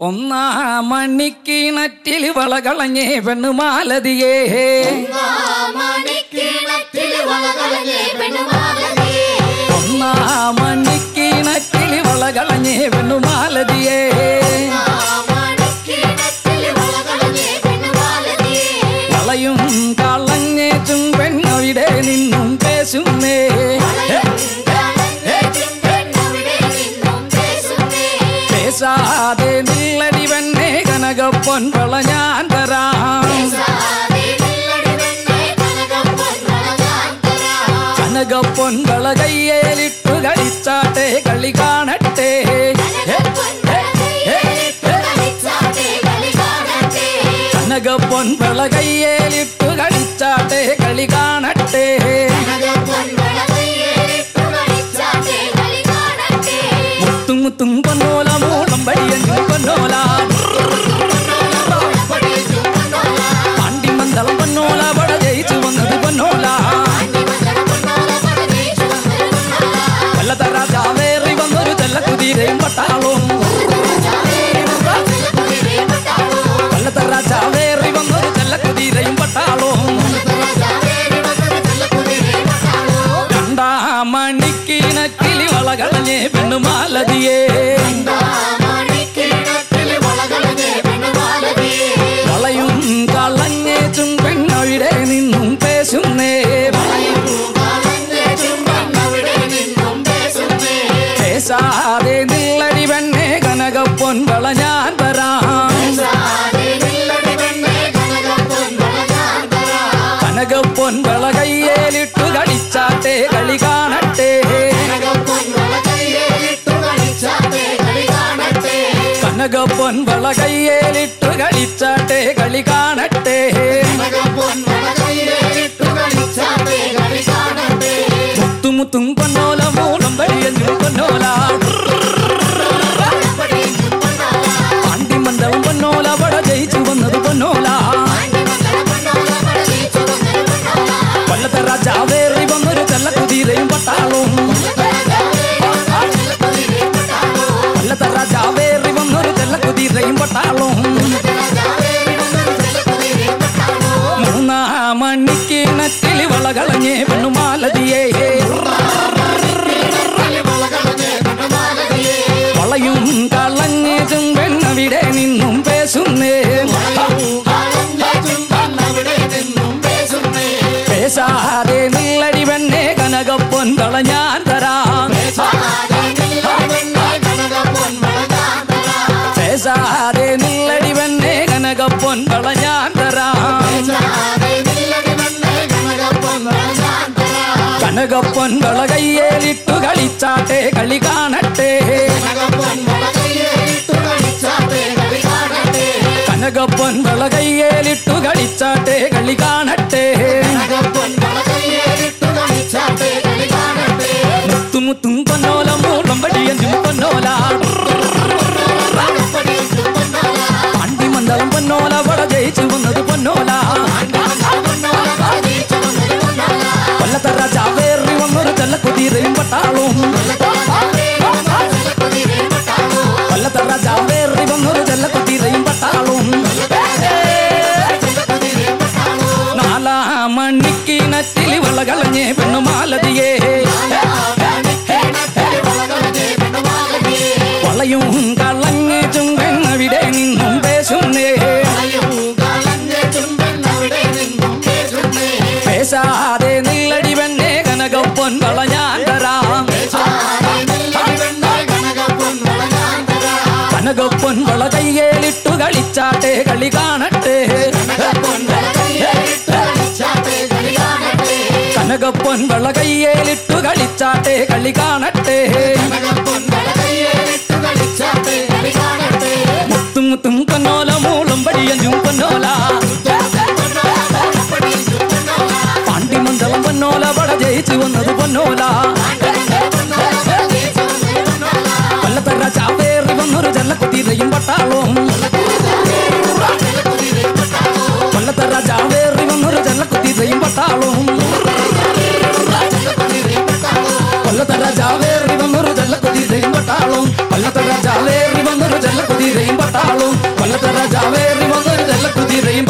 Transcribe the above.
ഒന്നാ മണിക്കിണറ്റിൽ വളകളഞ്ഞേ പെണ്ണുമാലതിയേ. ഒന്നാ മണിക്കിണറ്റിൽ വളകളഞ്ഞേ പെണ്ണുമാലതിയേ. വളയും കളഞ്ഞേച്ചും പെണ്ണവിടെ നിന്നും പേശുന്നേ. പേശാതെ கனகப்பொன் பழஞான் தராம். கனகப்பொன் பழகையேலிட்டு கழிச்சாட்டே களி காணட்டே. கனகப்பொன் பழகையேலிட்டு கழிச்சாட்டே களி காணட்டே. முத்தும் முத்தும் பொன்னோலா மூலம் படியன் பொன்னோலா. വളകളഞ്ഞേ പെണ്ണുമാലതിയേ. വളയും കളഞ്ഞേച്ചും പെണ്ണവിടെ നിന്നും പേശുന്നേ. പേശാതെ നിള്ളടി പെണ്ണെ കനകപ്പൊൻവള ഞാൻ തരാം பொன் வளகையேலிற்று கழிச்சாட்டே களி காணட்டே കളഞ്ഞേ പെണ്ണുമാലതിയേ വളയും കളഞ്ഞേ ചെമ്പെണ്ണവിടെ നിന്നും പേശുന്നേ. പേശാതെ നില്ലടി പെണ്ണെ കനകപ്പൊൻ കളഞ്ഞാൻ களி காணட்டே கனகப்பன் வலகையேலிட்டு கழிச்சாட்டே களி காண రేపటాలు. వల్లతర జావేర్రి బొమ్మరు జల్లకుతి రేపటాలు నాలా మణికి నచ్చిలి వలగలనే పెన్ను మాలదియే వలయం కళ్ళం அடிச்சாட்டே களி காணட்டே. கனகப்பொன் வள கையேலிட்டு களிச்சாட்டே களி காணட்டே. முத்து முத்தும் கொன்னோல மூலம்படி அஞ்சும் கொன்னோலா பாண்டி மந்தலம் பொன்னோல வட ஜெயிச்சு வந்தது பொன்னோலா. பள்ளத்தர சாவேறி வന്നൊരു ചെല്ലക്കുത്തിരയും പട്ടാളവും இதயம்